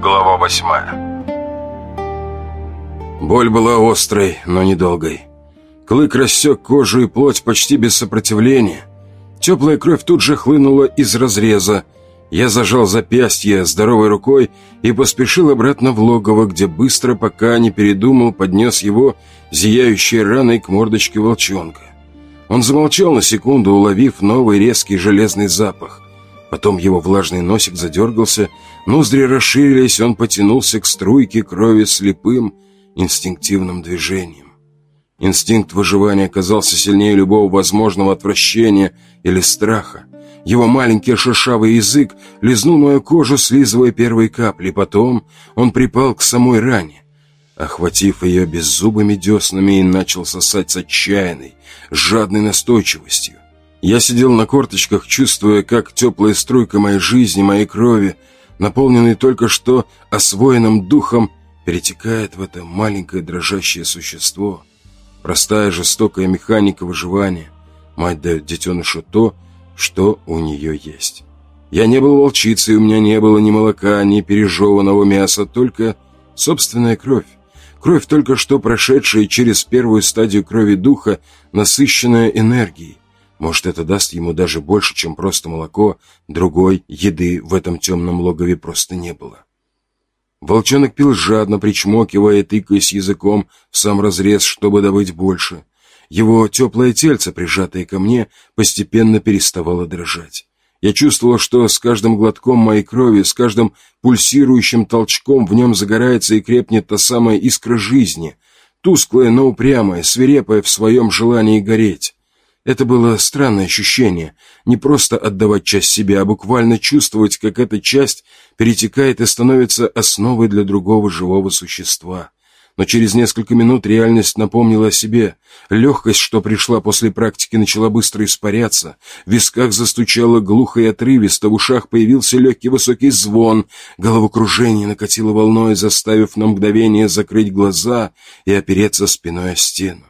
Глава восьмая Боль была острой, но недолгой. Клык рассек кожу и плоть почти без сопротивления. Теплая кровь тут же хлынула из разреза. Я зажал запястье здоровой рукой и поспешил обратно в логово, где быстро, пока не передумал, поднес его зияющей раной к мордочке волчонка. Он замолчал на секунду, уловив новый резкий железный запах. Потом его влажный носик задергался, ноздри расширились, он потянулся к струйке крови слепым, инстинктивным движением. Инстинкт выживания оказался сильнее любого возможного отвращения или страха. Его маленький шершавый язык лизнул мою кожу, слизывая первые капли. Потом он припал к самой ране, охватив ее беззубыми деснами и начал сосать с отчаянной, жадной настойчивостью. Я сидел на корточках, чувствуя, как теплая струйка моей жизни, моей крови, наполненной только что освоенным духом, перетекает в это маленькое дрожащее существо — Простая жестокая механика выживания. Мать дает детенышу то, что у нее есть. Я не был волчицей, у меня не было ни молока, ни пережеванного мяса, только собственная кровь. Кровь, только что прошедшая через первую стадию крови духа, насыщенная энергией. Может, это даст ему даже больше, чем просто молоко, другой еды в этом темном логове просто не было. Волчонок пил жадно, причмокивая тыкаясь языком в сам разрез, чтобы добыть больше. Его теплое тельце, прижатое ко мне, постепенно переставало дрожать. Я чувствовал, что с каждым глотком моей крови, с каждым пульсирующим толчком в нем загорается и крепнет та самая искра жизни, тусклая, но упрямая, свирепая в своем желании гореть. Это было странное ощущение. Не просто отдавать часть себя, а буквально чувствовать, как эта часть перетекает и становится основой для другого живого существа. Но через несколько минут реальность напомнила о себе. Легкость, что пришла после практики, начала быстро испаряться. В висках застучало глухо и отрывисто, в ушах появился легкий высокий звон. Головокружение накатило волной, заставив на мгновение закрыть глаза и опереться спиной о стену.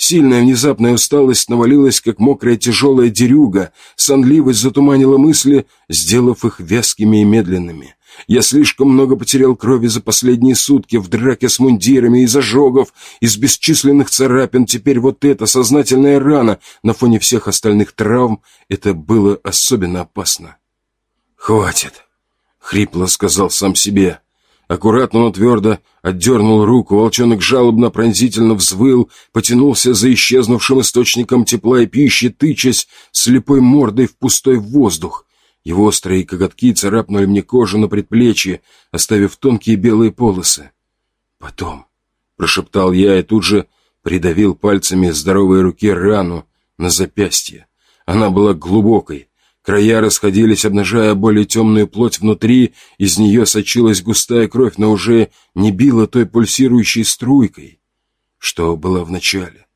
Сильная внезапная усталость навалилась, как мокрая тяжелая дерюга. Сонливость затуманила мысли, сделав их вязкими и медленными. Я слишком много потерял крови за последние сутки в драке с мундирами, из ожогов, из бесчисленных царапин. Теперь вот эта сознательная рана на фоне всех остальных травм, это было особенно опасно. «Хватит», — хрипло сказал сам себе. Аккуратно, но твердо отдернул руку, волчонок жалобно пронзительно взвыл, потянулся за исчезнувшим источником тепла и пищи, тычась слепой мордой в пустой воздух. Его острые коготки царапнули мне кожу на предплечье, оставив тонкие белые полосы. «Потом», — прошептал я и тут же придавил пальцами здоровой руке рану на запястье. Она была глубокой, Края расходились, обнажая более темную плоть внутри, из нее сочилась густая кровь, но уже не била той пульсирующей струйкой, что была в начале.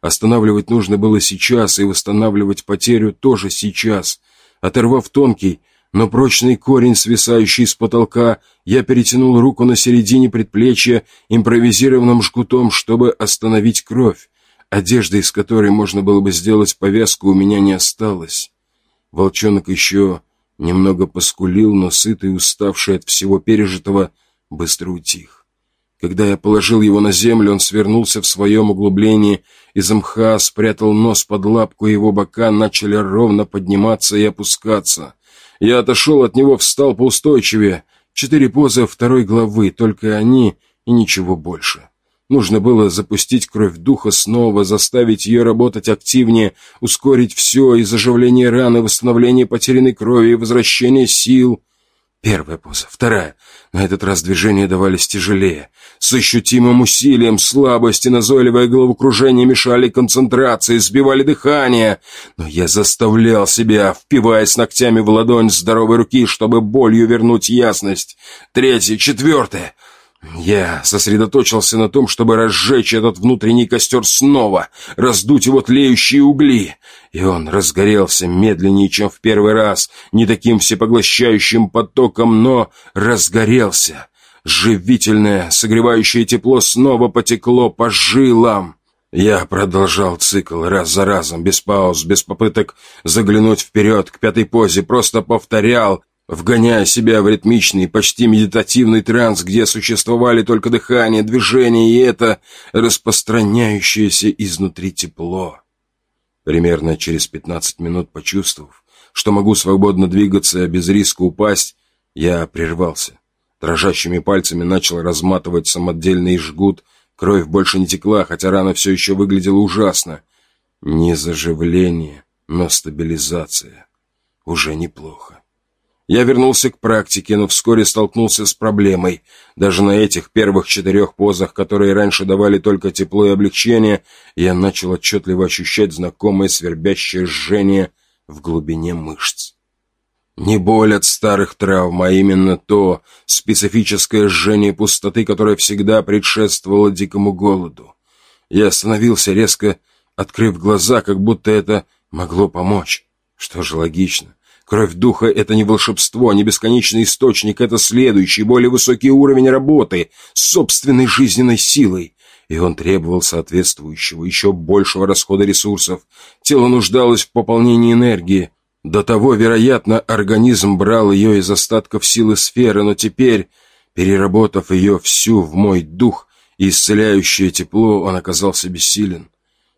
Останавливать нужно было сейчас, и восстанавливать потерю тоже сейчас. Оторвав тонкий, но прочный корень, свисающий с потолка, я перетянул руку на середине предплечья импровизированным жгутом, чтобы остановить кровь. Одежды, из которой можно было бы сделать повязку, у меня не осталось. Волчонок еще немного поскулил, но сытый и уставший от всего пережитого, быстро утих. Когда я положил его на землю, он свернулся в своем углублении, из мха спрятал нос под лапку, и его бока начали ровно подниматься и опускаться. Я отошел от него, встал поустойчивее. Четыре позы второй главы, только они и ничего больше. Нужно было запустить кровь духа снова, заставить ее работать активнее, ускорить все, и заживление раны, восстановление потерянной крови, и возвращение сил. Первая поза, вторая. На этот раз движения давались тяжелее. С ощутимым усилием слабость и назойливое головокружение мешали концентрации, сбивали дыхание. Но я заставлял себя, впиваясь ногтями в ладонь здоровой руки, чтобы болью вернуть ясность. Третья, четвертая. Я сосредоточился на том, чтобы разжечь этот внутренний костер снова, раздуть его тлеющие угли. И он разгорелся медленнее, чем в первый раз, не таким всепоглощающим потоком, но разгорелся. Живительное, согревающее тепло снова потекло по жилам. Я продолжал цикл раз за разом, без пауз, без попыток заглянуть вперед к пятой позе, просто повторял вгоняя себя в ритмичный, почти медитативный транс, где существовали только дыхание, движение и это распространяющееся изнутри тепло. Примерно через пятнадцать минут почувствовав, что могу свободно двигаться, без риска упасть, я прервался. Дрожащими пальцами начал разматывать самодельный жгут, кровь больше не текла, хотя рана все еще выглядела ужасно. Не заживление, но стабилизация. Уже неплохо. Я вернулся к практике, но вскоре столкнулся с проблемой. Даже на этих первых четырех позах, которые раньше давали только тепло и облегчение, я начал отчетливо ощущать знакомое свербящее жжение в глубине мышц. Не боль от старых травм, а именно то специфическое жжение пустоты, которое всегда предшествовало дикому голоду. Я остановился, резко открыв глаза, как будто это могло помочь. Что же логично. Кровь духа — это не волшебство, не бесконечный источник, это следующий, более высокий уровень работы с собственной жизненной силой. И он требовал соответствующего, еще большего расхода ресурсов. Тело нуждалось в пополнении энергии. До того, вероятно, организм брал ее из остатков силы сферы, но теперь, переработав ее всю в мой дух и исцеляющее тепло, он оказался бессилен.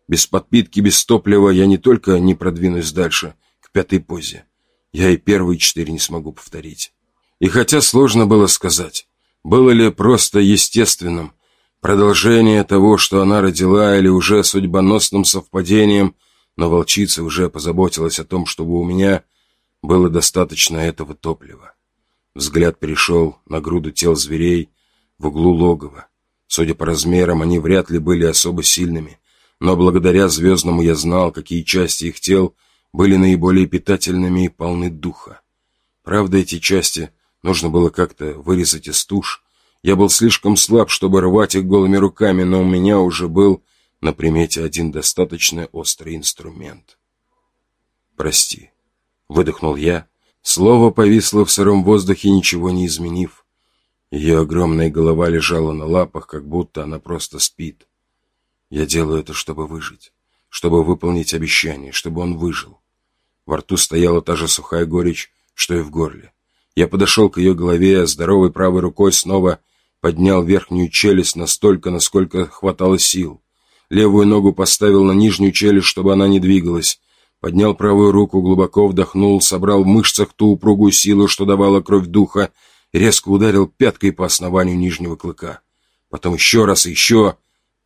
Без подпитки, без топлива я не только не продвинусь дальше, к пятой позе, я и первые четыре не смогу повторить. И хотя сложно было сказать, было ли просто естественным продолжение того, что она родила, или уже судьбоносным совпадением, но волчица уже позаботилась о том, чтобы у меня было достаточно этого топлива. Взгляд перешел на груду тел зверей в углу логова. Судя по размерам, они вряд ли были особо сильными, но благодаря звездному я знал, какие части их тел были наиболее питательными и полны духа. Правда, эти части нужно было как-то вырезать из туш. Я был слишком слаб, чтобы рвать их голыми руками, но у меня уже был на примете один достаточно острый инструмент. «Прости», — выдохнул я. Слово повисло в сыром воздухе, ничего не изменив. Ее огромная голова лежала на лапах, как будто она просто спит. Я делаю это, чтобы выжить, чтобы выполнить обещание, чтобы он выжил. Во рту стояла та же сухая горечь, что и в горле. Я подошел к ее голове, а здоровой правой рукой снова поднял верхнюю челюсть настолько, насколько хватало сил. Левую ногу поставил на нижнюю челюсть, чтобы она не двигалась. Поднял правую руку, глубоко вдохнул, собрал в мышцах ту упругую силу, что давала кровь духа, резко ударил пяткой по основанию нижнего клыка. Потом еще раз и еще...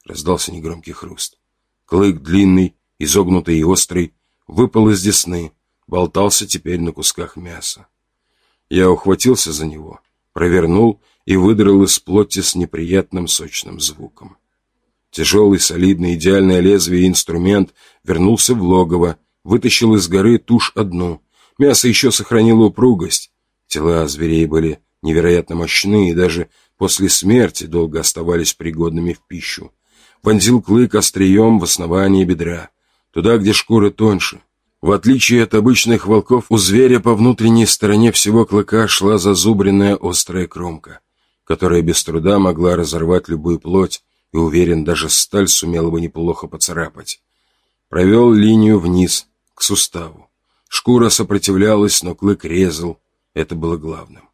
Раздался негромкий хруст. Клык длинный, изогнутый и острый, выпал из десны, болтался теперь на кусках мяса. Я ухватился за него, провернул и выдрал из плоти с неприятным сочным звуком. Тяжелый, солидный, идеальное лезвие инструмент вернулся в логово, вытащил из горы тушь одну. Мясо еще сохранило упругость. Тела зверей были невероятно мощны и даже после смерти долго оставались пригодными в пищу. Вонзил клык острием в основании бедра туда, где шкура тоньше. В отличие от обычных волков, у зверя по внутренней стороне всего клыка шла зазубренная острая кромка, которая без труда могла разорвать любую плоть, и, уверен, даже сталь сумела бы неплохо поцарапать. Провел линию вниз, к суставу. Шкура сопротивлялась, но клык резал. Это было главным.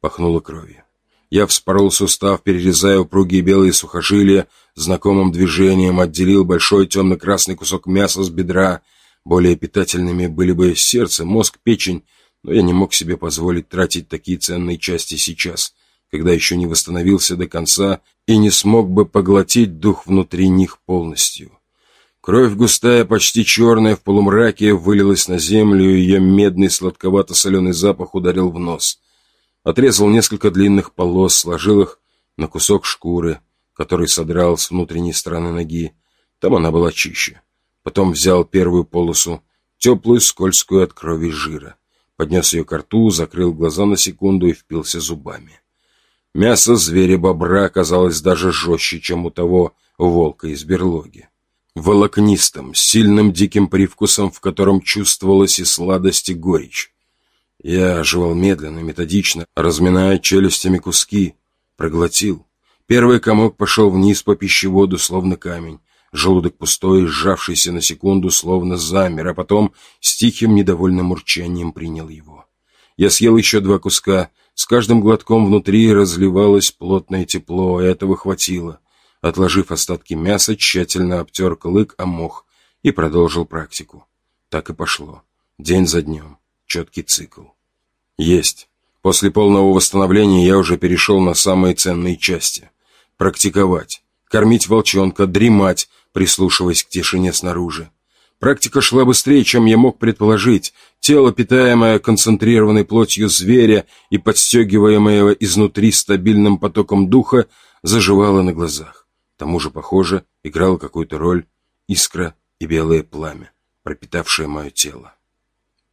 Пахнуло кровью. Я вспорол сустав, перерезая упругие белые сухожилия, знакомым движением отделил большой темно-красный кусок мяса с бедра. Более питательными были бы сердце, мозг, печень, но я не мог себе позволить тратить такие ценные части сейчас, когда еще не восстановился до конца и не смог бы поглотить дух внутри них полностью. Кровь густая, почти черная, в полумраке вылилась на землю, и ее медный сладковато-соленый запах ударил в нос — Отрезал несколько длинных полос, сложил их на кусок шкуры, который содрал с внутренней стороны ноги. Там она была чище. Потом взял первую полосу, теплую, скользкую от крови жира. Поднес ее к рту, закрыл глаза на секунду и впился зубами. Мясо зверя-бобра оказалось даже жестче, чем у того волка из берлоги. Волокнистым, сильным диким привкусом, в котором чувствовалась и сладость, и горечь. Я жевал медленно, методично, разминая челюстями куски. Проглотил. Первый комок пошел вниз по пищеводу, словно камень. Желудок пустой, сжавшийся на секунду, словно замер, а потом с тихим недовольным урчанием принял его. Я съел еще два куска. С каждым глотком внутри разливалось плотное тепло, и этого хватило. Отложив остатки мяса, тщательно обтер клык о мох и продолжил практику. Так и пошло. День за днем. Четкий цикл. Есть. После полного восстановления я уже перешел на самые ценные части. Практиковать. Кормить волчонка, дремать, прислушиваясь к тишине снаружи. Практика шла быстрее, чем я мог предположить. Тело, питаемое концентрированной плотью зверя и подстегиваемое изнутри стабильным потоком духа, заживало на глазах. К тому же, похоже, играло какую-то роль искра и белое пламя, пропитавшее мое тело.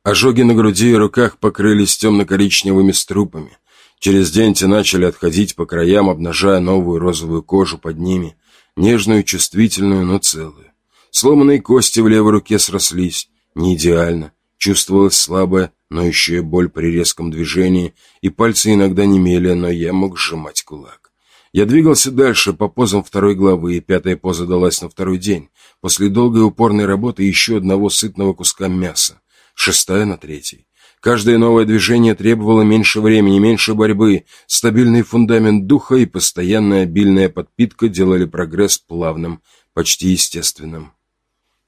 Ожоги на груди и руках покрылись темно-коричневыми струпами. Через день те начали отходить по краям, обнажая новую розовую кожу под ними, нежную, чувствительную, но целую. Сломанные кости в левой руке срослись, не идеально. Чувствовалась слабая, но еще и боль при резком движении, и пальцы иногда немели, но я мог сжимать кулак. Я двигался дальше по позам второй главы, и пятая поза далась на второй день, после долгой упорной работы еще одного сытного куска мяса, шестая на третий. Каждое новое движение требовало меньше времени, меньше борьбы. Стабильный фундамент духа и постоянная обильная подпитка делали прогресс плавным, почти естественным.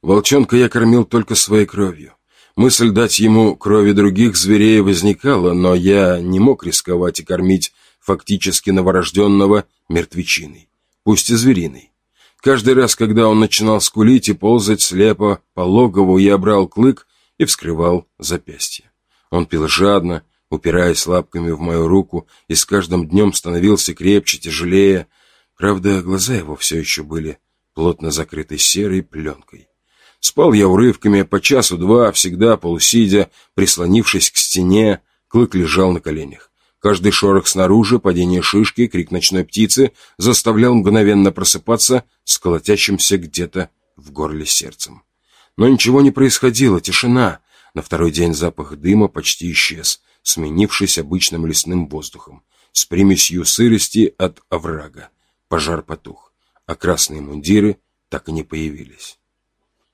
Волчонка я кормил только своей кровью. Мысль дать ему крови других зверей возникала, но я не мог рисковать и кормить фактически новорожденного мертвечиной, пусть и звериной. Каждый раз, когда он начинал скулить и ползать слепо по логову, я брал клык и вскрывал запястье. Он пил жадно, упираясь лапками в мою руку, и с каждым днем становился крепче, тяжелее. Правда, глаза его все еще были плотно закрыты серой пленкой. Спал я урывками по часу-два, всегда полусидя, прислонившись к стене, клык лежал на коленях. Каждый шорох снаружи, падение шишки, крик ночной птицы заставлял мгновенно просыпаться с колотящимся где-то в горле сердцем. Но ничего не происходило, тишина. На второй день запах дыма почти исчез, сменившись обычным лесным воздухом, с примесью сырости от оврага. Пожар потух, а красные мундиры так и не появились.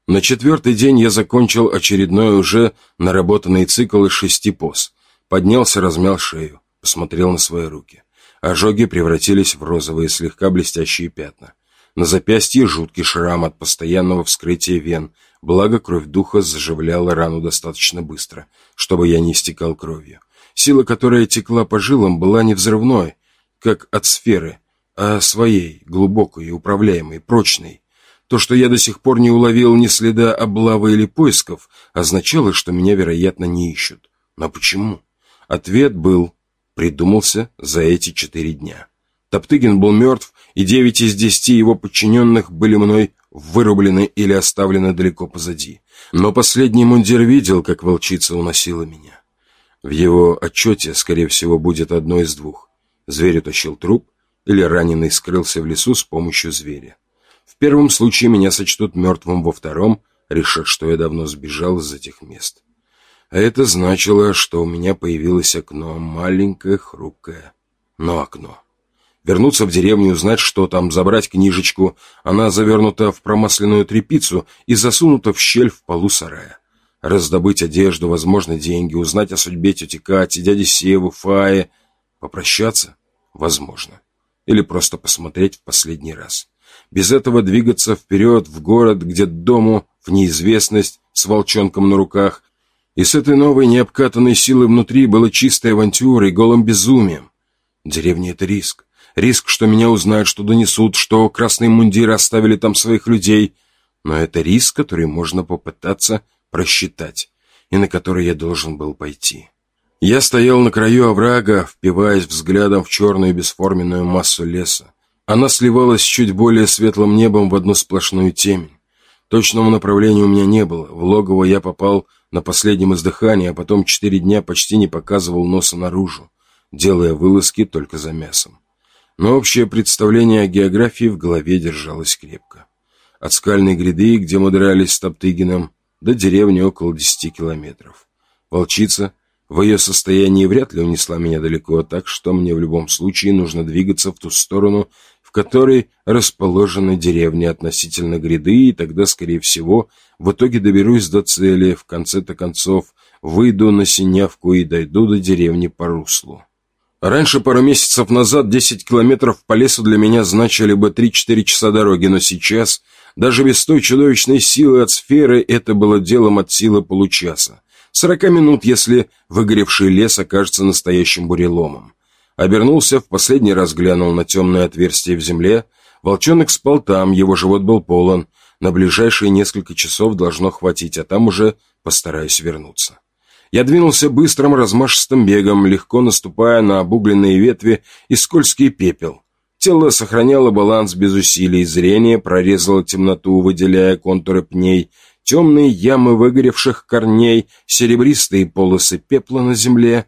На четвертый день я закончил очередной уже наработанный цикл из шести поз. Поднялся, размял шею, посмотрел на свои руки. Ожоги превратились в розовые, слегка блестящие пятна. На запястье жуткий шрам от постоянного вскрытия вен, благо кровь духа заживляла рану достаточно быстро, чтобы я не истекал кровью. Сила, которая текла по жилам, была не взрывной, как от сферы, а своей, глубокой, управляемой, прочной. То, что я до сих пор не уловил ни следа облавы или поисков, означало, что меня, вероятно, не ищут. Но почему? Ответ был, придумался за эти четыре дня. Топтыгин был мертв, и девять из десяти его подчиненных были мной вырублены или оставлены далеко позади. Но последний мундир видел, как волчица уносила меня. В его отчете, скорее всего, будет одно из двух. Зверь утащил труп, или раненый скрылся в лесу с помощью зверя. В первом случае меня сочтут мертвым, во втором решат, что я давно сбежал из этих мест. А это значило, что у меня появилось окно, маленькое, хрупкое, но окно. Вернуться в деревню, узнать, что там, забрать книжечку. Она завернута в промасленную тряпицу и засунута в щель в полу сарая. Раздобыть одежду, возможно, деньги, узнать о судьбе тети Кати, дяди Севы, Фаи. Попрощаться? Возможно. Или просто посмотреть в последний раз. Без этого двигаться вперед в город, где дому в неизвестность с волчонком на руках. И с этой новой необкатанной силой внутри было чистой авантюрой, голым безумием. Деревня — это риск. Риск, что меня узнают, что донесут, что красные мундиры оставили там своих людей. Но это риск, который можно попытаться просчитать, и на который я должен был пойти. Я стоял на краю оврага, впиваясь взглядом в черную бесформенную массу леса. Она сливалась с чуть более светлым небом в одну сплошную темень. Точного направления у меня не было. В логово я попал на последнем издыхании, а потом четыре дня почти не показывал носа наружу, делая вылазки только за мясом. Но общее представление о географии в голове держалось крепко. От скальной гряды, где мы дрались с Топтыгином, до деревни около десяти километров. Волчица в ее состоянии вряд ли унесла меня далеко, так что мне в любом случае нужно двигаться в ту сторону, которой расположены деревни относительно гряды, и тогда, скорее всего, в итоге доберусь до цели, в конце-то концов, выйду на Синявку и дойду до деревни по руслу. Раньше, пару месяцев назад, 10 километров по лесу для меня значили бы 3-4 часа дороги, но сейчас, даже без той чудовищной силы от сферы, это было делом от силы получаса. 40 минут, если выгоревший лес окажется настоящим буреломом. Обернулся, в последний раз глянул на темное отверстие в земле. Волчонок спал там, его живот был полон. На ближайшие несколько часов должно хватить, а там уже постараюсь вернуться. Я двинулся быстрым размашистым бегом, легко наступая на обугленные ветви и скользкий пепел. Тело сохраняло баланс без усилий, зрение прорезало темноту, выделяя контуры пней, темные ямы выгоревших корней, серебристые полосы пепла на земле.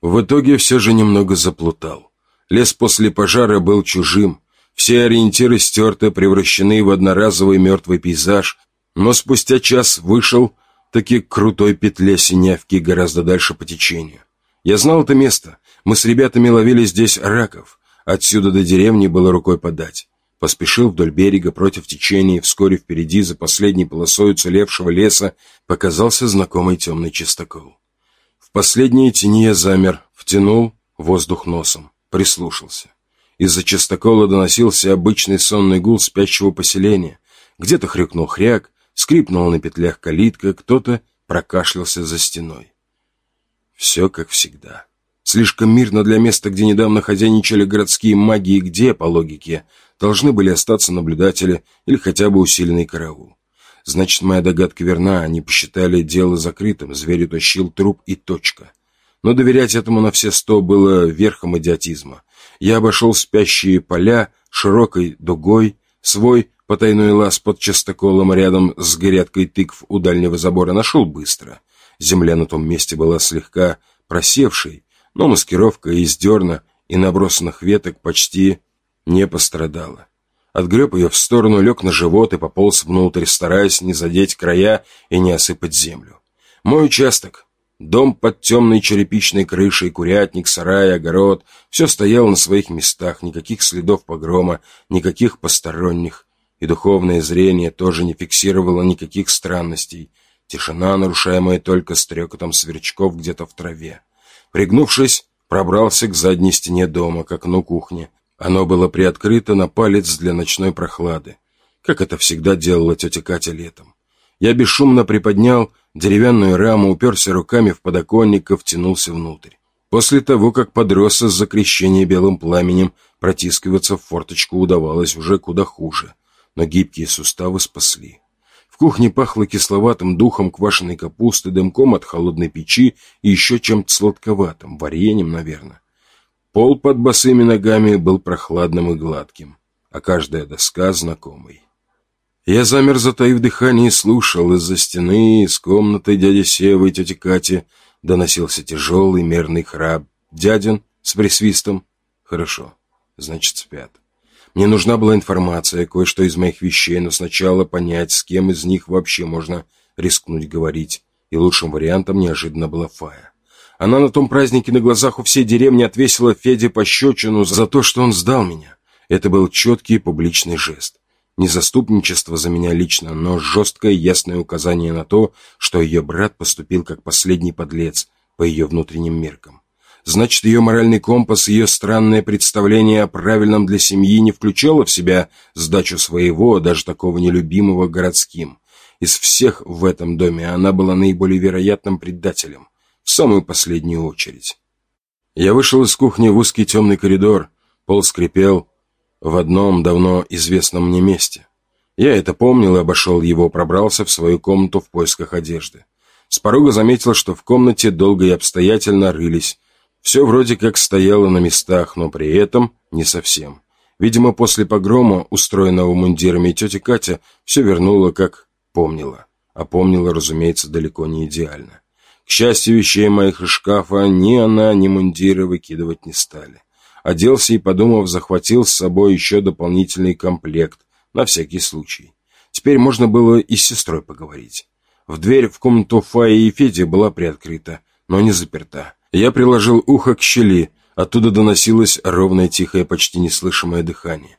В итоге все же немного заплутал. Лес после пожара был чужим. Все ориентиры стерты, превращены в одноразовый мертвый пейзаж, но спустя час вышел таки крутой петле синявки гораздо дальше по течению. Я знал это место. Мы с ребятами ловили здесь раков. Отсюда до деревни было рукой подать. Поспешил вдоль берега против течения, и вскоре впереди, за последней полосой уцелевшего леса, показался знакомый темный чистокол последние тени я замер, втянул воздух носом, прислушался. Из-за частокола доносился обычный сонный гул спящего поселения. Где-то хрюкнул хряк, скрипнула на петлях калитка, кто-то прокашлялся за стеной. Все как всегда. Слишком мирно для места, где недавно хозяйничали городские маги и где, по логике, должны были остаться наблюдатели или хотя бы усиленный караул. Значит, моя догадка верна, они посчитали дело закрытым, зверь утащил труп и точка. Но доверять этому на все сто было верхом идиотизма. Я обошел спящие поля широкой дугой, свой потайной лаз под частоколом рядом с горяткой тыкв у дальнего забора нашел быстро. Земля на том месте была слегка просевшей, но маскировка из дерна и набросанных веток почти не пострадала. Отгреб ее в сторону, лег на живот и пополз внутрь, стараясь не задеть края и не осыпать землю. Мой участок. Дом под темной черепичной крышей, курятник, сарай, огород. Все стояло на своих местах, никаких следов погрома, никаких посторонних. И духовное зрение тоже не фиксировало никаких странностей. Тишина, нарушаемая только стрекотом сверчков где-то в траве. Пригнувшись, пробрался к задней стене дома, к окну кухни. Оно было приоткрыто на палец для ночной прохлады, как это всегда делала тетя Катя летом. Я бесшумно приподнял деревянную раму, уперся руками в подоконник и втянулся внутрь. После того, как подрос из-за крещения белым пламенем, протискиваться в форточку удавалось уже куда хуже, но гибкие суставы спасли. В кухне пахло кисловатым духом квашеной капусты, дымком от холодной печи и еще чем-то сладковатым, вареньем, наверное. Пол под босыми ногами был прохладным и гладким, а каждая доска знакомой. Я замер, затаив дыхание, и слушал. Из-за стены, из комнаты дяди Севы и тети Кати доносился тяжелый мерный храп. Дядин с присвистом. Хорошо, значит, спят. Мне нужна была информация, кое-что из моих вещей, но сначала понять, с кем из них вообще можно рискнуть говорить. И лучшим вариантом неожиданно была Фая. Она на том празднике на глазах у всей деревни отвесила Феде пощечину за то, что он сдал меня. Это был четкий публичный жест. Не заступничество за меня лично, но жесткое ясное указание на то, что ее брат поступил как последний подлец по ее внутренним меркам. Значит, ее моральный компас, ее странное представление о правильном для семьи не включало в себя сдачу своего, даже такого нелюбимого городским. Из всех в этом доме она была наиболее вероятным предателем в самую последнюю очередь. Я вышел из кухни в узкий темный коридор, пол скрипел в одном давно известном мне месте. Я это помнил и обошел его, пробрался в свою комнату в поисках одежды. С порога заметил, что в комнате долго и обстоятельно рылись. Все вроде как стояло на местах, но при этом не совсем. Видимо, после погрома, устроенного мундирами, тетя Катя все вернула, как помнила. А помнила, разумеется, далеко не идеально. К счастью, вещей моих из шкафа ни она, ни мундиры выкидывать не стали. Оделся и, подумав, захватил с собой еще дополнительный комплект, на всякий случай. Теперь можно было и с сестрой поговорить. В дверь в комнату Фаи и Феди была приоткрыта, но не заперта. Я приложил ухо к щели, оттуда доносилось ровное, тихое, почти неслышимое дыхание.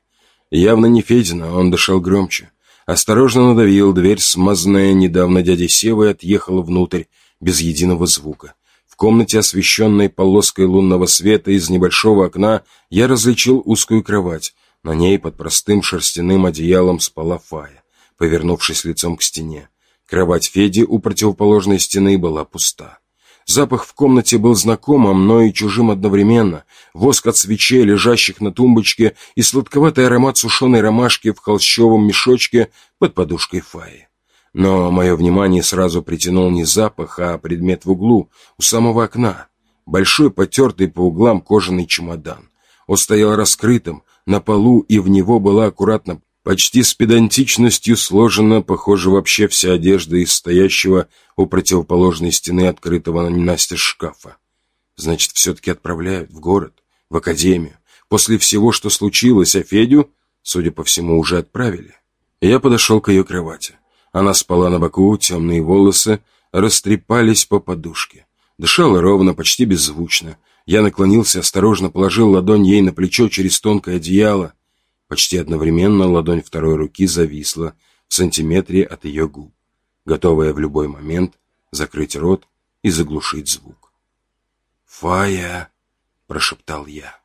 Явно не Федина, он дышал громче. Осторожно надавил, дверь, смазанная недавно дядей Севой, отъехала внутрь, без единого звука. В комнате, освещенной полоской лунного света из небольшого окна, я различил узкую кровать. На ней под простым шерстяным одеялом спала Фая, повернувшись лицом к стене. Кровать Феди у противоположной стены была пуста. Запах в комнате был знакомым, но и чужим одновременно. Воск от свечей, лежащих на тумбочке, и сладковатый аромат сушеной ромашки в холщовом мешочке под подушкой Фаи. Но мое внимание сразу притянул не запах, а предмет в углу, у самого окна. Большой, потертый по углам кожаный чемодан. Он стоял раскрытым, на полу, и в него была аккуратно Почти с педантичностью сложена, похоже, вообще вся одежда из стоящего у противоположной стены открытого настежь шкафа. Значит, все-таки отправляют в город, в академию. После всего, что случилось, а Федю, судя по всему, уже отправили. Я подошел к ее кровати. Она спала на боку, темные волосы растрепались по подушке. Дышала ровно, почти беззвучно. Я наклонился, осторожно положил ладонь ей на плечо через тонкое одеяло. Почти одновременно ладонь второй руки зависла в сантиметре от ее губ, готовая в любой момент закрыть рот и заглушить звук. «Фая!» – прошептал я.